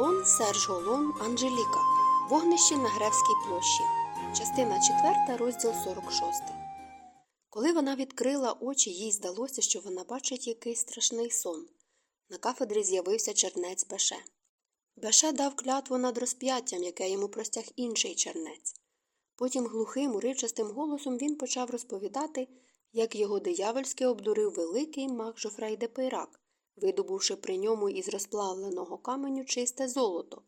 Голон, Серж Голон, Анжеліка. Вогнище на Гревській площі. Частина 4, розділ 46. Коли вона відкрила очі, їй здалося, що вона бачить якийсь страшний сон. На кафедрі з'явився чернець Беше. Беше дав клятву над розп'яттям, яке йому простяг інший чернець. Потім глухим, уривчастим голосом він почав розповідати, як його диявольськи обдурив великий маг Жофрей де Пейрак, видобувши при ньому із розплавленого каменю чисте золото,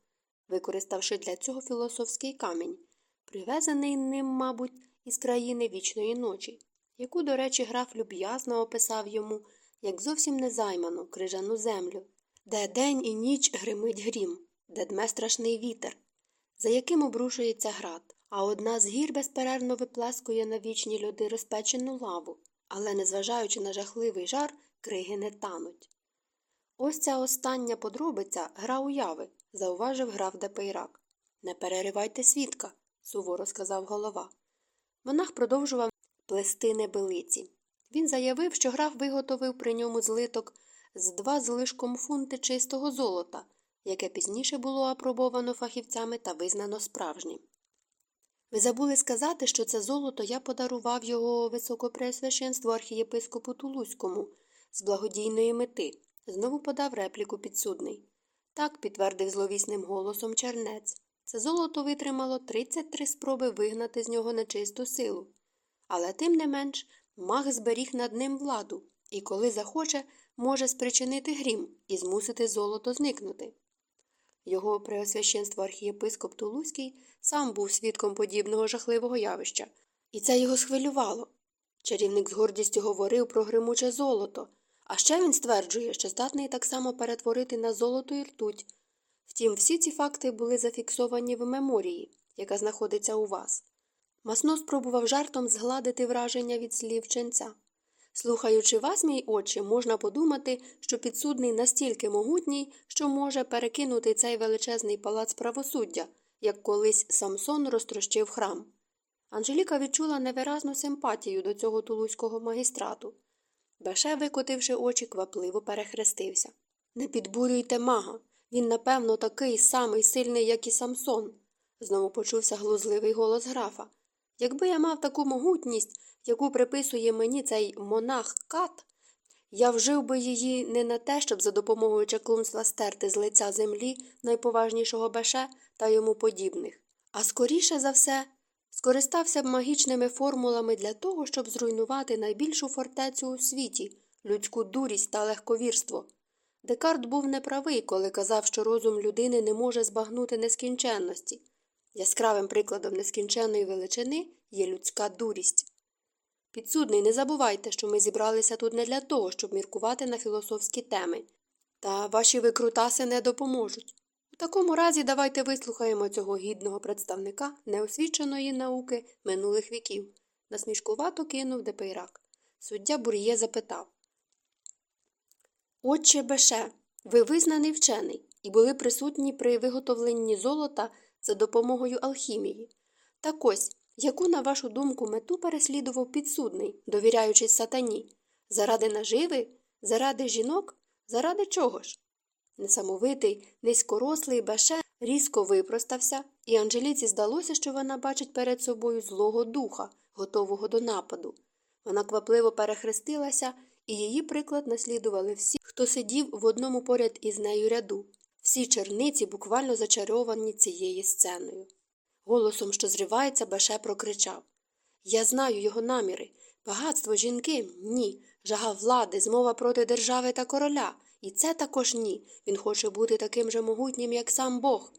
використавши для цього філософський камінь, привезений ним, мабуть, із країни вічної ночі, яку, до речі, граф люб'язно описав йому як зовсім незайману крижану землю, де день і ніч гримить грім, де дме страшний вітер, за яким обрушується град, а одна з гір безперервно виплескує на вічні льоди розпечену лаву, але, незважаючи на жахливий жар, криги не тануть. Ось ця остання подробиця гра уяви, зауважив граф де Пейрак. Не переривайте свідка, суворо сказав голова. Монах продовжував плести небелиці. Він заявив, що граф виготовив при ньому злиток в два з лишком фунти чистого золота, яке пізніше було апробовано фахівцями та визнано справжнім. Ви забули сказати, що це золото я подарував його високопреосвященству архієпископу Тулузькому з благодійної мети, знову подав репліку підсудний. Так, підтвердив зловісним голосом чернець. Це золото витримало 33 спроби вигнати з нього нечисту силу. Але тим не менш маг зберіг над ним владу і, коли захоче, може спричинити грім і змусити золото зникнути. Його преосвященство архієпископ Тулузький сам був свідком подібного жахливого явища, і це його схвилювало. Чарівник з гордістю говорив про гримуче золото, а ще він стверджує, що здатний так само перетворити на золото і ртуть. Втім, всі ці факти були зафіксовані в меморії, яка знаходиться у вас. Масно спробував жартом згладити враження від слів ченця. Слухаючи вас, мій очі, можна подумати, що підсудний настільки могутній, що може перекинути цей величезний палац правосуддя, як колись Самсон розтрощив храм. Анжеліка відчула невиразну симпатію до цього тулузького магістрату. Беше, викотивши очі, квапливо перехрестився. Не підбурюйте мага. Він, напевно, такий самий сильний, як і Самсон. Знову почувся глузливий голос графа. Якби я мав таку могутність, яку приписує мені цей монах кат, я вжив би її не на те, щоб за допомогою чаклунства стерти з лиця землі найповажнішого беше та йому подібних, а скоріше за все скористався б магічними формулами для того, щоб зруйнувати найбільшу фортецю у світі людську дурість та легковірство. Декарт був неправий, коли казав, що розум людини не може збагнути нескінченності. Яскравим прикладом нескінченної величини є людська дурість. Підсудний, не забувайте, що ми зібралися тут не для того, щоб міркувати на філософські теми, та ваші викрутаси не допоможуть. В такому разі давайте вислухаємо цього гідного представника неосвіченої науки минулих віків, насмішкувато кинув де Пейрак. Суддя Бур'є запитав Отче Беше, ви визнаний вчений і були присутні при виготовленні золота за допомогою алхімії. Так ось, яку, на вашу думку, мету переслідував підсудний, довіряючись сатані? Заради наживи? Заради жінок? Заради чого ж? Несамовитий, низькорослий Беше різко випростався, і Анжеліці здалося, що вона бачить перед собою злого духа, готового до нападу. Вона квапливо перехрестилася, і її приклад наслідували всі, хто сидів в одному поряд із нею ряду. Всі черниці буквально зачаровані цією сценою. Голосом, що зривається, Беше прокричав Я знаю його наміри. Багатство жінки ні. Жага влади, змова проти держави та короля. І це також ні. Він хоче бути таким же могутнім, як сам Бог.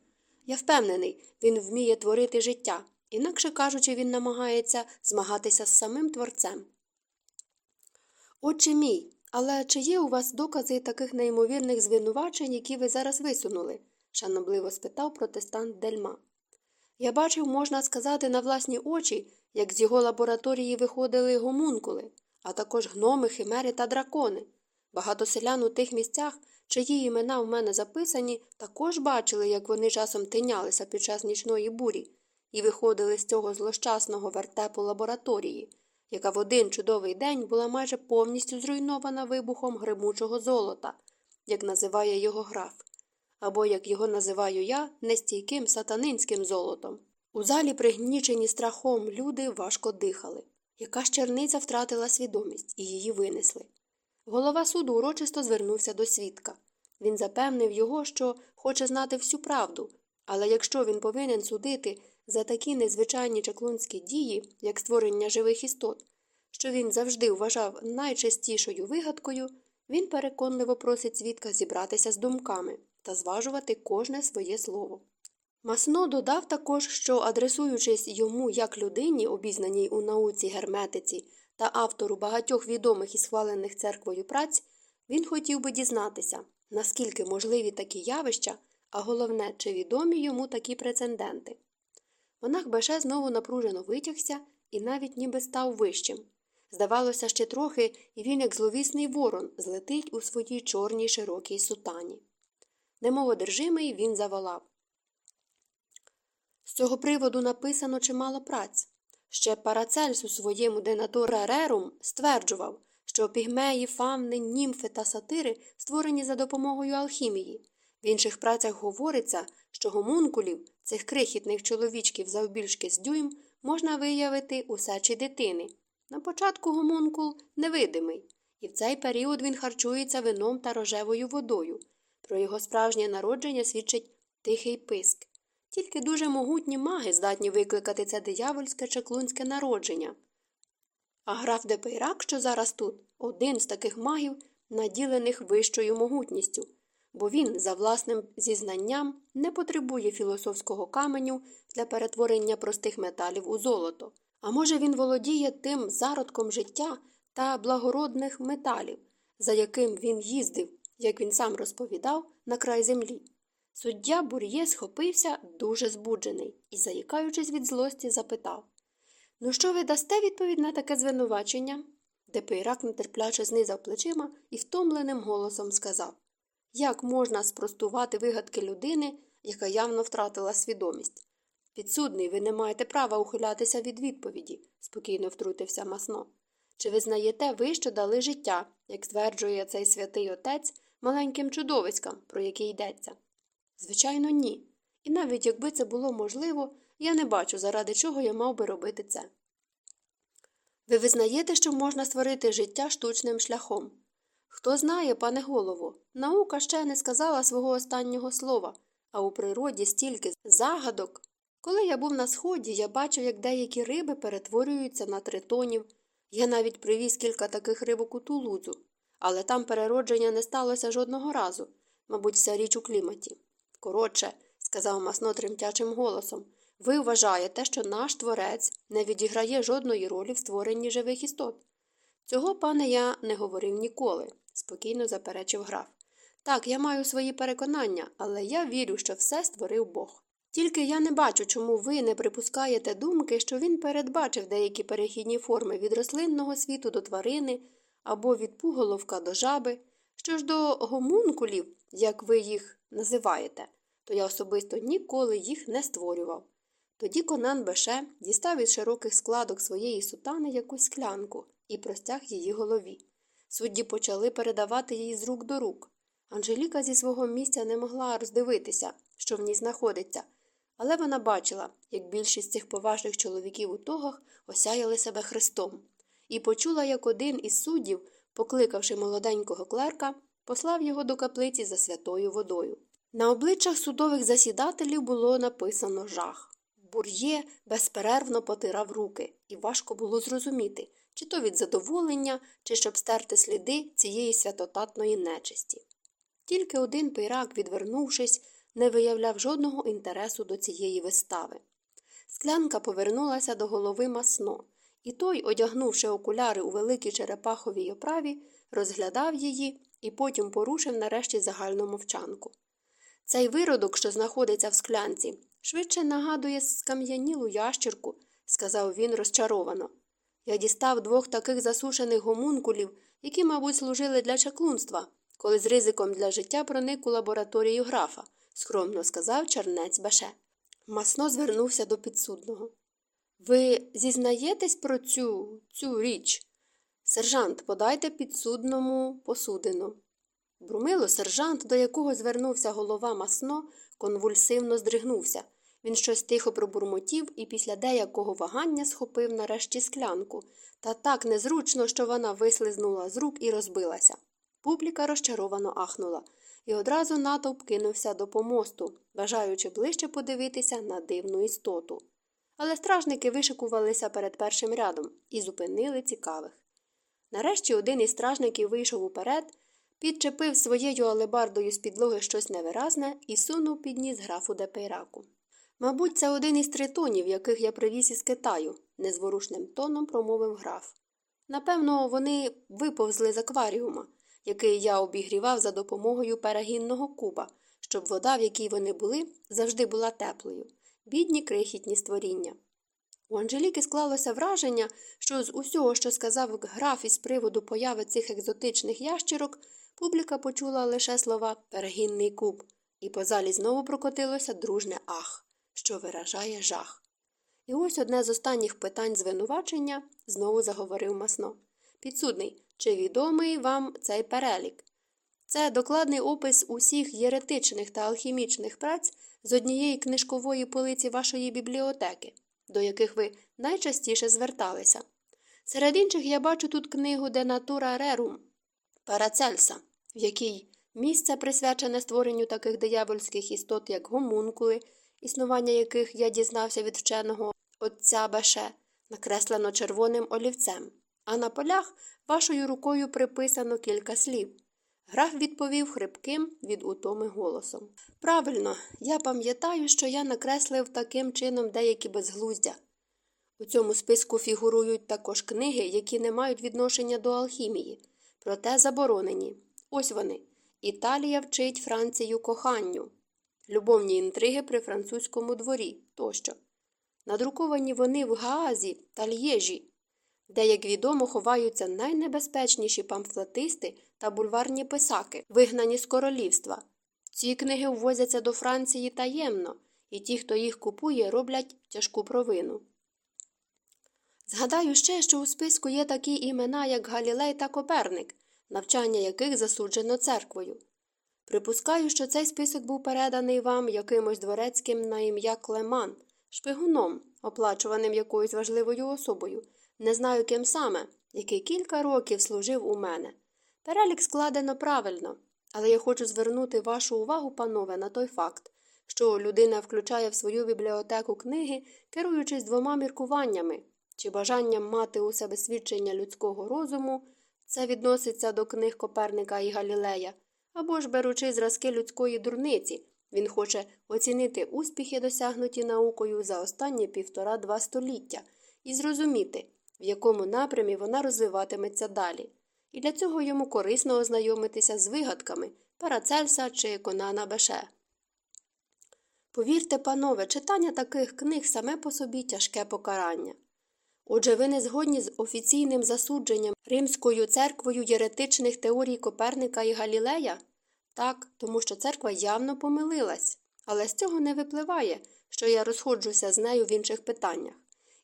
Я впевнений, він вміє творити життя, інакше кажучи, він намагається змагатися з самим творцем. Отче мій, але чи є у вас докази таких неймовірних звинувачень, які ви зараз висунули? шанобливо спитав протестант Дельма. Я бачив, можна сказати, на власні очі, як з його лабораторії виходили гомункули, а також гноми, химери та дракони. Багато селян у тих місцях, чиї імена в мене записані, також бачили, як вони часом тинялися під час нічної бурі, і виходили з цього злощасного вертепу лабораторії, яка в один чудовий день була майже повністю зруйнована вибухом гримучого золота, як називає його граф. або, як його називаю я, нестійким сатанинським золотом. У залі, пригнічені страхом, люди важко дихали. Яка ж черниця втратила свідомість і її винесли. Голова суду урочисто звернувся до свідка. Він запевнив його, що хоче знати всю правду, але якщо він повинен судити за такі незвичайні чаклунські дії, як створення живих істот, що він завжди вважав найчастішою вигадкою, він переконливо просить свідка зібратися з думками та зважувати кожне своє слово. Масно додав також, що, адресуючись йому як людині, обізнаній у науці герметиці та автору багатьох відомих і схвалених церквою праць, він хотів би дізнатися, наскільки можливі такі явища, а головне, чи відомі йому такі прецеденти. Монах Беше знову напружено витягся і навіть ніби став вищим. Здавалося, ще трохи, і він, як зловісний ворон, злетить у своїй чорній широкій сутані. Немов одержимий, він заволав. З цього приводу написано чимало праць. Ще Парацельс у своєму Денатура Рерум стверджував, що пігмеї, фавни, німфи та сатири створені за допомогою алхімії. В інших працях говориться, що гомункулів, цих крихітних чоловічків завбільшки з дюйм, можна виявити у сечі дитини. На початку гомункул невидимий, і в цей період він харчується вином та рожевою водою. Про його справжнє народження свідчить тихий писк. Тільки дуже могутні маги здатні викликати це диявольське чаклунське народження. А граф де Пейрак, що зараз тут, один з таких магів, наділених вищою могутністю, бо він, за власним зізнанням, не потребує філософського каменю для перетворення простих металів у золото. А може, він володіє тим зародком життя та благородних металів, за яким він їздив, як він сам розповідав, на край землі. Суддя Бур'є схопився дуже збуджений і, заїкаючись від злості, запитав Ну, що ви дасте відповідь на таке звинувачення? де Пейрак нетерпляче знизав плечима і втомленим голосом сказав Як можна спростувати вигадки людини, яка явно втратила свідомість? Підсудний, ви не маєте права ухилятися від відповіді, спокійно втрутився масно. Чи ви знаєте ви, що дали життя, як стверджує цей святий отець, маленьким чудовиськам, про які йдеться? Звичайно, ні. І навіть якби це було можливо, я не бачу, заради чого я мав би робити це. Ви визнаєте, що можна створити життя штучним шляхом? Хто знає, пане голово, наука ще не сказала свого останнього слова, а у природі стільки загадок. Коли я був на сході, я бачив, як деякі риби перетворюються на тритонів. Я навіть привіз кілька таких рибок у тулузу, але там переродження не сталося жодного разу, мабуть, вся річ у кліматі. Коротше, сказав масно тремтячим голосом, ви вважаєте, що наш творець не відіграє жодної ролі в створенні живих істот. Цього, пане, я не говорив ніколи, спокійно заперечив граф. Так, я маю свої переконання, але я вірю, що все створив Бог. Тільки я не бачу, чому ви не припускаєте думки, що він передбачив деякі перехідні форми від рослинного світу до тварини або від пуголовка до жаби. Що ж до гомункулів, як ви їх називаєте, то я особисто ніколи їх не створював. Тоді Конан Беше дістав із широких складок своєї сутани якусь склянку і простяг її голові. Судді почали передавати її з рук до рук. Анжеліка зі свого місця не могла роздивитися, що в ній знаходиться, але вона бачила, як більшість цих поважних чоловіків у тогах осяяли себе хрестом, і почула, як один із суддів, покликавши молоденького клерка, послав його до каплиці за святою водою. На обличчях судових засідателів було написано жах. Бур'є безперервно потирав руки, і важко було зрозуміти, чи то від задоволення, чи щоб стерти сліди цієї святотатної нечисті. Тільки один пирак, відвернувшись, не виявляв жодного інтересу до цієї вистави. Склянка повернулася до голови масно, і той, одягнувши окуляри у великій черепаховій оправі, розглядав її і потім порушив нарешті загальну мовчанку. Цей виродок, що знаходиться в склянці, швидше нагадує скам'янілу ящірку, сказав він розчаровано. Я дістав двох таких засушених гомункулів, які, мабуть, служили для чаклунства, коли з ризиком для життя проник у лабораторію графа, скромно сказав чернець Баше. Масно звернувся до підсудного. Ви зізнаєтесь про цю цю річ? Сержант, подайте підсудному посудину. Брумило сержант, до якого звернувся голова масно, конвульсивно здригнувся. Він щось тихо пробурмотів і після деякого вагання схопив нарешті склянку, та так незручно, що вона вислизнула з рук і розбилася. Публіка розчаровано ахнула, і одразу натовп кинувся до помосту, бажаючи ближче подивитися на дивну істоту. Але стражники вишикувалися перед першим рядом і зупинили цікавих. Нарешті один із стражників вийшов уперед, підчепив своєю алебардою з підлоги щось невиразне і сунув під ніс графу Депейраку. Мабуть, це один із тритонів, яких я привіз із Китаю, незворушним тоном промовив граф. Напевно, вони виповзли з акваріума, який я обігрівав за допомогою перегінного куба, щоб вода, в якій вони були, завжди була теплою, бідні крихітні створіння. У Анжеліки склалося враження, що з усього, що сказав граф із приводу появи цих екзотичних ящерок, публіка почула лише слова перегінний куб, і по залі знову прокотилося дружне ах, що виражає жах. І ось одне з останніх питань звинувачення знову заговорив масно. Підсудний, чи відомий вам цей перелік? Це докладний опис усіх єретичних та алхімічних праць з однієї книжкової полиці вашої бібліотеки, до яких ви найчастіше зверталися. Серед інших я бачу тут книгу де натура рерум Парацельса, в якій місце присвячене створенню таких диявольських істот, як гомункули, існування яких я дізнався від вченого отця Беше, накреслено червоним олівцем, а на полях вашою рукою приписано кілька слів. Граф відповів хрипким від утоми голосом. Правильно, я пам'ятаю, що я накреслив таким чином деякі безглуздя. У цьому списку фігурують також книги, які не мають відношення до алхімії, проте заборонені. Ось вони Італія вчить Францію коханню, любовні інтриги при французькому дворі тощо. Надруковані вони в Гаазі та Л'єжі, де, як відомо, ховаються найнебезпечніші памфлетисти та бульварні писаки, вигнані з королівства. Ці книги ввозяться до Франції таємно, і ті, хто їх купує, роблять тяжку провину. Згадаю ще, що у списку є такі імена, як Галілей та Коперник, навчання яких засуджено церквою. Припускаю, що цей список був переданий вам якимось дворецьким на ім'я Клеман, шпигуном, оплачуваним якоюсь важливою особою, не знаю ким саме, який кілька років служив у мене. Перелік складено правильно, але я хочу звернути вашу увагу, панове, на той факт, що людина включає в свою бібліотеку книги, керуючись двома міркуваннями чи бажанням мати у себе свідчення людського розуму, це відноситься до книг Коперника і Галілея, або ж беручи зразки людської дурниці, він хоче оцінити успіхи, досягнуті наукою за останні півтора-два століття, і зрозуміти, в якому напрямі вона розвиватиметься далі. І для цього йому корисно ознайомитися з вигадками Парацельса чи Конана Беше. Повірте, панове, читання таких книг саме по собі тяжке покарання. Отже, ви не згодні з офіційним засудженням Римською церквою єретичних теорій Коперника і Галілея? Так, тому що церква явно помилилась, але з цього не випливає, що я розходжуся з нею в інших питаннях.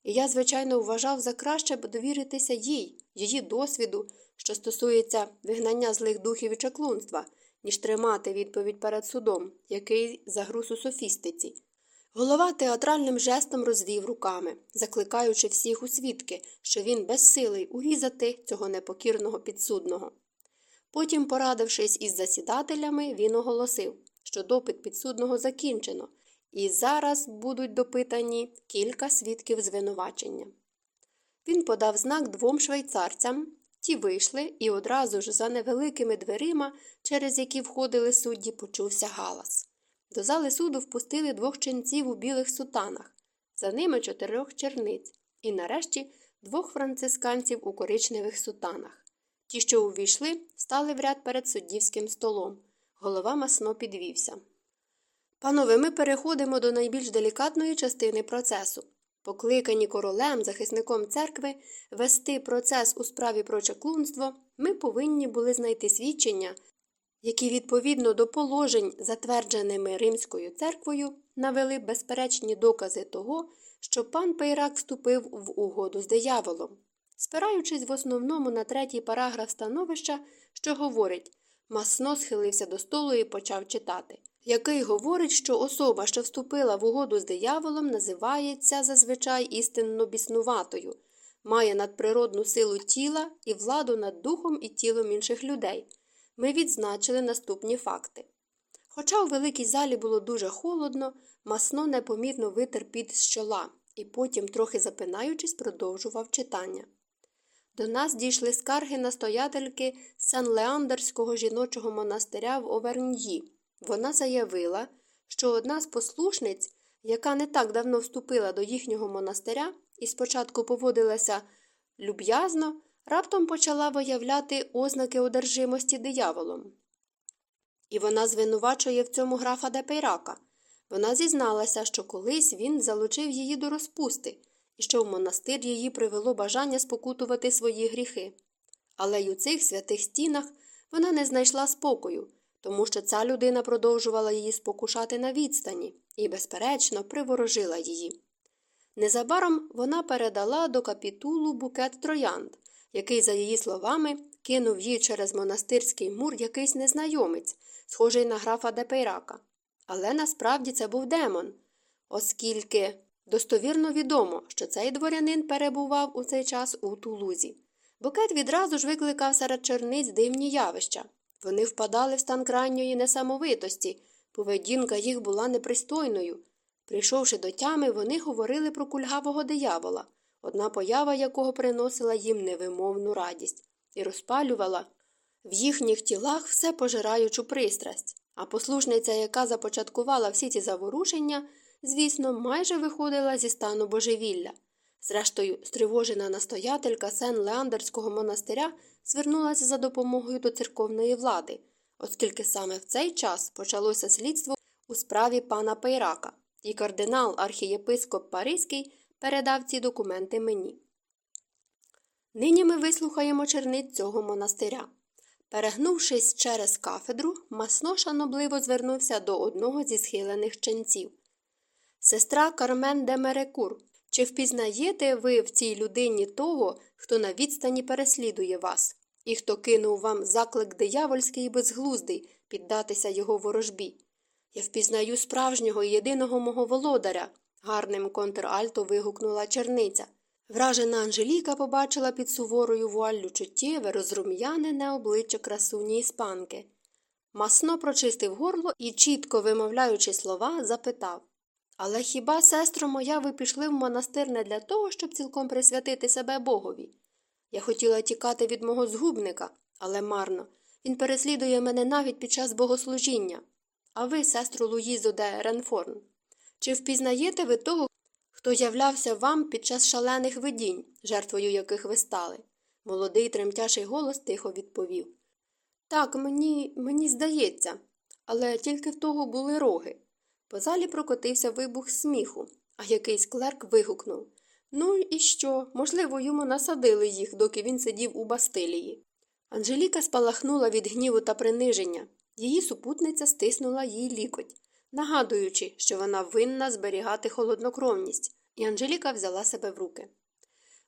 І я, звичайно, вважав за краще довіритися їй, її досвіду, що стосується вигнання злих духів і чаклунства, ніж тримати відповідь перед судом, який загруз у софістиці. Голова театральним жестом розвів руками, закликаючи всіх у свідки, що він безсилий урізати цього непокірного підсудного. Потім, порадившись із засідателями, він оголосив, що допит підсудного закінчено, і зараз будуть допитані кілька свідків звинувачення. Він подав знак двом швейцарцям, ті вийшли, і одразу ж за невеликими дверима, через які входили судді, почувся галас. До зали суду впустили двох ченців у білих сутанах, за ними чотирьох черниць, і нарешті двох францисканців у коричневих сутанах. Ті, що увійшли, стали в ряд перед суддівським столом. Голова масно підвівся. Панове, ми переходимо до найбільш делікатної частини процесу. Покликані королем, захисником церкви, вести процес у справі про чаклунство, ми повинні були знайти свідчення, які відповідно до положень, затвердженими Римською церквою, навели безперечні докази того, що пан Пейрак вступив в угоду з дияволом. Спираючись в основному на третій параграф становища, що говорить Масно схилився до столу і почав читати, який говорить, що особа, що вступила в угоду з дияволом, називається зазвичай істинно біснуватою, має надприродну силу тіла і владу над духом і тілом інших людей. Ми відзначили наступні факти. Хоча у великій залі було дуже холодно, масно непомітно витер під з чола і потім, трохи запинаючись, продовжував читання. До нас дійшли скарги настоятельки Сан-Леандерського жіночого монастиря в Оверньї. Вона заявила, що одна з послушниць, яка не так давно вступила до їхнього монастиря і спочатку поводилася люб'язно, раптом почала виявляти ознаки одержимості дияволом. І вона звинувачує в цьому графа Депейрака. Вона зізналася, що колись він залучив її до розпусти і що в монастир її привело бажання спокутувати свої гріхи. Але й у цих святих стінах вона не знайшла спокою, тому що ця людина продовжувала її спокушати на відстані і, безперечно, приворожила її. Незабаром вона передала до капітулу букет троянд, який, за її словами, кинув їй через монастирський мур якийсь незнайомець, схожий на графа де Пейрака. Але насправді це був демон, оскільки достовірно відомо, що цей дворянин перебував у цей час у Тулузі. Букет відразу ж викликав серед черниць дивні явища. Вони впадали в стан крайньої несамовитості, поведінка їх була непристойною. Прийшовши до тями, вони говорили про кульгавого диявола, одна поява якого приносила їм невимовну радість і розпалювала в їхніх тілах все пожираючу пристрасть. А послушниця, яка започаткувала всі ці заворушення, звісно, майже виходила зі стану божевілля. Зрештою, стривожена настоятелька сен Леандерського монастиря звернулася за допомогою до церковної влади, оскільки саме в цей час почалося слідство у справі пана Пейрака, і кардинал архієпископ Паризький передав ці документи мені. Нині ми вислухаємо черниць цього монастиря. Перегнувшись через кафедру, масно шанобливо звернувся до одного зі схилених ченців. Сестра Кармен де Мерекур, чи впізнаєте ви в цій людині того, хто на відстані переслідує вас, і хто кинув вам заклик диявольський і безглуздий піддатися його ворожбі? Я впізнаю справжнього і єдиного мого володаря, гарним контральто вигукнула черниця. Вражена Анжеліка побачила під суворою вуаллю чуттєве, розрум'янене обличчя красуні іспанки. Масно прочистив горло і, чітко вимовляючи слова, запитав Але хіба, сестро моя, ви пішли в монастир не для того, щоб цілком присвятити себе Богові? Я хотіла тікати від мого згубника, але марно. Він переслідує мене навіть під час богослужіння. А ви, сестру Луїзо де Ренфорн, чи впізнаєте ви того, хто являвся вам під час шалених видінь, жертвою яких ви стали? Молодий тремтячий голос тихо відповів. Так, мені мені здається, але тільки в того були роги. По залі прокотився вибух сміху, а якийсь клерк вигукнув Ну і що? Можливо, йому насадили їх, доки він сидів у Бастилії. Анжеліка спалахнула від гніву та приниження. Її супутниця стиснула їй лікоть нагадуючи, що вона винна зберігати холоднокровність, і Анжеліка взяла себе в руки.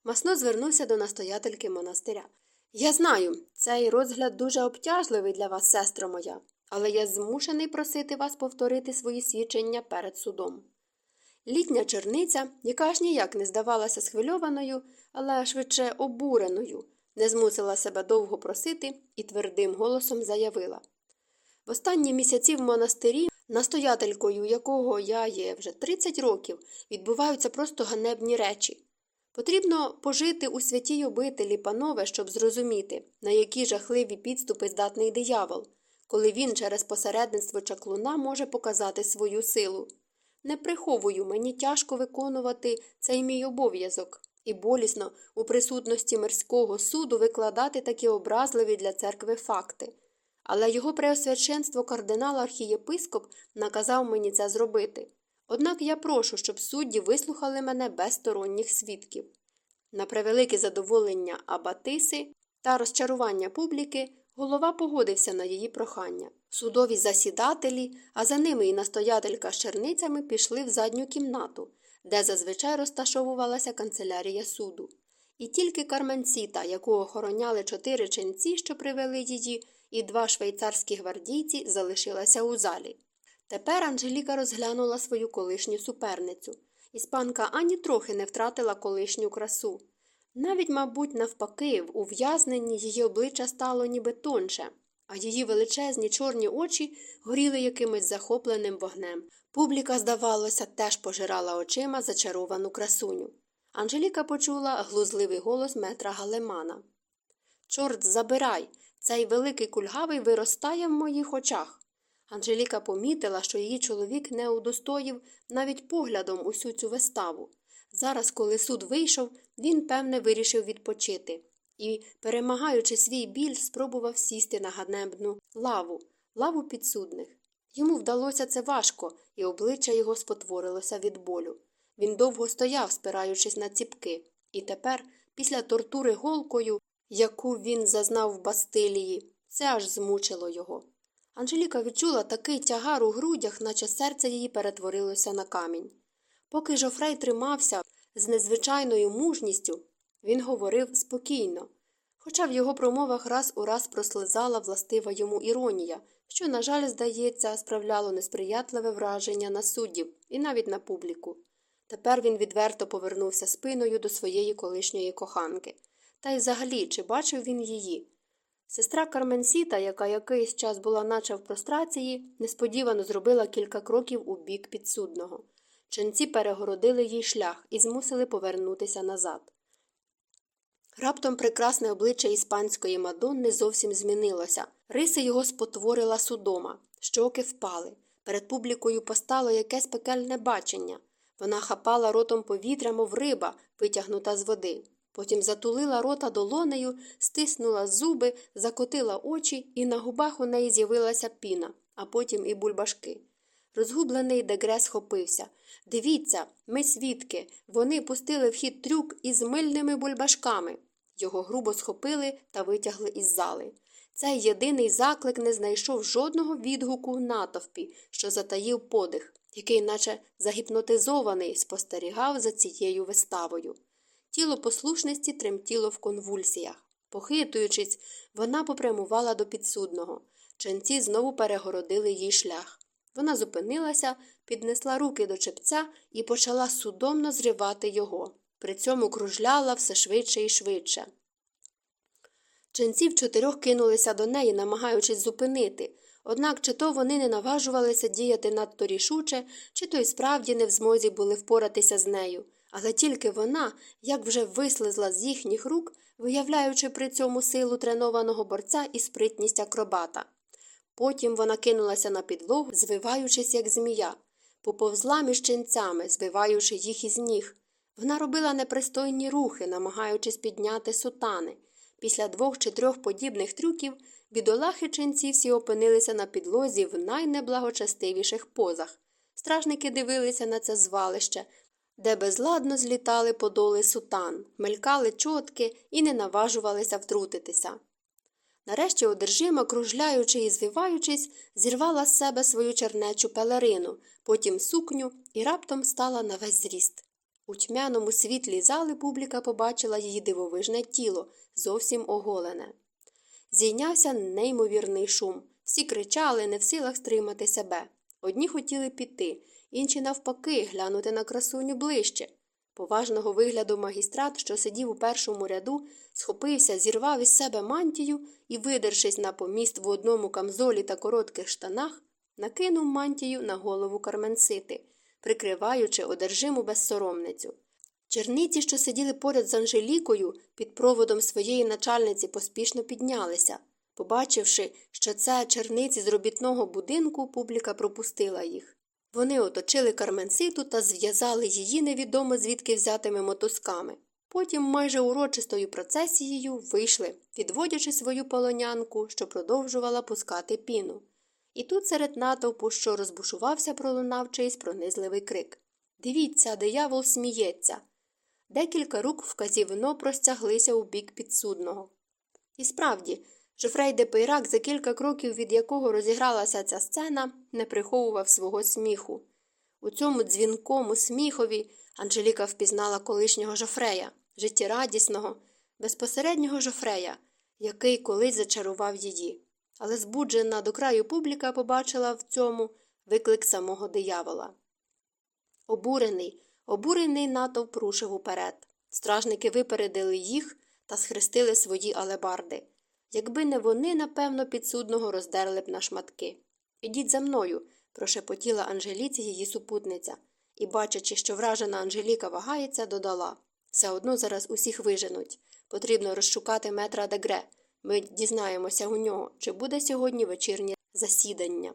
Масно звернувся до настоятельки монастиря. Я знаю, цей розгляд дуже обтяжливий для вас, сестро моя, але я змушений просити вас повторити свої свідчення перед судом. Літня черниця, яка аж ніяк не здавалася схвильованою, але швидше обуреною, не змусила себе довго просити і твердим голосом заявила В останні місяці в монастирі настоятелькою якого я є вже 30 років, відбуваються просто ганебні речі. Потрібно пожити у святій обителі, панове, щоб зрозуміти, на які жахливі підступи здатний диявол, коли він через посередництво чаклуна може показати свою силу. Не приховую, мені тяжко виконувати цей мій обов'язок і болісно у присутності мирського суду викладати такі образливі для церкви факти. Але його преосвященство кардинал архієпископ наказав мені це зробити. Однак я прошу, щоб судді вислухали мене без сторонніх свідків. На превелике задоволення Абатиси та розчарування публіки голова погодився на її прохання. Судові засідателі, а за ними і настоятелька з черницями пішли в задню кімнату, де зазвичай розташовувалася канцелярія суду. І тільки Карменціта, яку охороняли чотири ченці, що привели її, і два швейцарські гвардійці залишилася у залі. Тепер Анжеліка розглянула свою колишню суперницю. Іспанка ані трохи не втратила колишню красу. Навіть, мабуть, навпаки, в ув'язненні її обличчя стало ніби тонше, а її величезні чорні очі горіли якимось захопленим вогнем. Публіка, здавалося, теж пожирала очима зачаровану красуню. Анжеліка почула глузливий голос метра Галемана. Чорт, забирай, цей великий кульгавий виростає в моїх очах. Анжеліка помітила, що її чоловік не удостоїв навіть поглядом усю цю виставу. Зараз, коли суд вийшов, він, певне, вирішив відпочити і, перемагаючи свій біль, спробував сісти на ганебну лаву, лаву підсудних. Йому вдалося це важко, і обличчя його спотворилося від болю. Він довго стояв, спираючись на ціпки, і тепер, після тортури голкою, яку він зазнав в Бастилії, це аж змучило його. Анжеліка відчула такий тягар у грудях, наче серце її перетворилося на камінь. Поки Жофрей тримався з незвичайною мужністю, він говорив спокійно, хоча в його промовах раз у раз прослизала властива йому іронія, що, на жаль, здається, справляло несприятливе враження на суддів і навіть на публіку. Тепер він відверто повернувся спиною до своєї колишньої коханки. Та й взагалі, чи бачив він її? Сестра Карменсіта, яка якийсь час була наче в прострації, несподівано зробила кілька кроків у бік підсудного. Ченці перегородили їй шлях і змусили повернутися назад. Раптом прекрасне обличчя іспанської мадонни зовсім змінилося. Риси його спотворила судома, щоки впали. Перед публікою постало якесь пекельне бачення. Вона хапала ротом повітря, мов риба, витягнута з води. Потім затулила рота долонею, стиснула зуби, закотила очі, і на губах у неї з'явилася піна, а потім і бульбашки. Розгублений дегре схопився. Дивіться, ми свідки. Вони пустили в хід трюк із мильними бульбашками. Його грубо схопили та витягли із зали. Цей єдиний заклик не знайшов жодного відгуку в натовпі, що затаїв подих, який, наче загіпнотизований, спостерігав за цією виставою. Тіло послушності тремтіло в конвульсіях. Похитуючись, вона попрямувала до підсудного. Ченці знову перегородили їй шлях. Вона зупинилася, піднесла руки до чепця і почала судомно зривати його. При цьому кружляла все швидше і швидше. Ченці чотирьох кинулися до неї, намагаючись зупинити, однак чи то вони не наважувалися діяти надто рішуче, чи то й справді не в змозі були впоратися з нею. Але тільки вона, як вже вислизла з їхніх рук, виявляючи при цьому силу тренованого борця і спритність акробата. Потім вона кинулася на підлогу, звиваючись, як змія, поповзла між ченцями, збиваючи їх із ніг. Вона робила непристойні рухи, намагаючись підняти сутани. Після двох чи трьох подібних трюків бідолахи ченці всі опинилися на підлозі в найнеблагочестивіших позах. Стражники дивилися на це звалище, де безладно злітали подоли сутан, мелькали чотки і не наважувалися втрутитися. Нарешті одержима, кружляючи і звиваючись, зірвала з себе свою чернечу пелерину, потім сукню і раптом стала на весь зріст. У тьмяному світлі зали публіка побачила її дивовижне тіло, зовсім оголене. Зійнявся неймовірний шум. Всі кричали, не в силах стримати себе. Одні хотіли піти, інші, навпаки, глянути на красуню ближче. Поважного вигляду магістрат, що сидів у першому ряду, схопився, зірвав із себе мантію і, видершись на поміст в одному камзолі та коротких штанах, накинув мантію на голову Карменсити, прикриваючи одержиму безсоромницю. Черниці, що сиділи поряд з Анжелікою, під проводом своєї начальниці поспішно піднялися. Побачивши, що це черниці з робітного будинку, публіка пропустила їх. Вони оточили Карменситу та зв'язали її невідомо звідки взятими мотузками. Потім майже урочистою процесією вийшли, відводячи свою полонянку, що продовжувала пускати піну. І тут серед натовпу, що розбушувався, пролунав чийсь пронизливий крик Дивіться, диявол сміється. Декілька рук вказівно простяглися у бік підсудного. І справді, Жофрей де Пейрак, за кілька кроків, від якого розігралася ця сцена, не приховував свого сміху. У цьому дзвінкому сміхові Анжеліка впізнала колишнього жофрея, життєрадісного, безпосереднього жофрея, який колись зачарував її. але збуджена до краю публіка побачила в цьому виклик самого диявола. Обурений, обурений натовп рушив уперед. Стражники випередили їх та схрестили свої алебарди. Якби не вони, напевно, підсудного роздерли б на шматки. Ідіть за мною, прошепотіла Анжеліці її супутниця, і, бачачи, що вражена Анжеліка вагається, додала все одно зараз усіх виженуть. Потрібно розшукати метра Дегре. Ми дізнаємося у нього, чи буде сьогодні вечірнє засідання.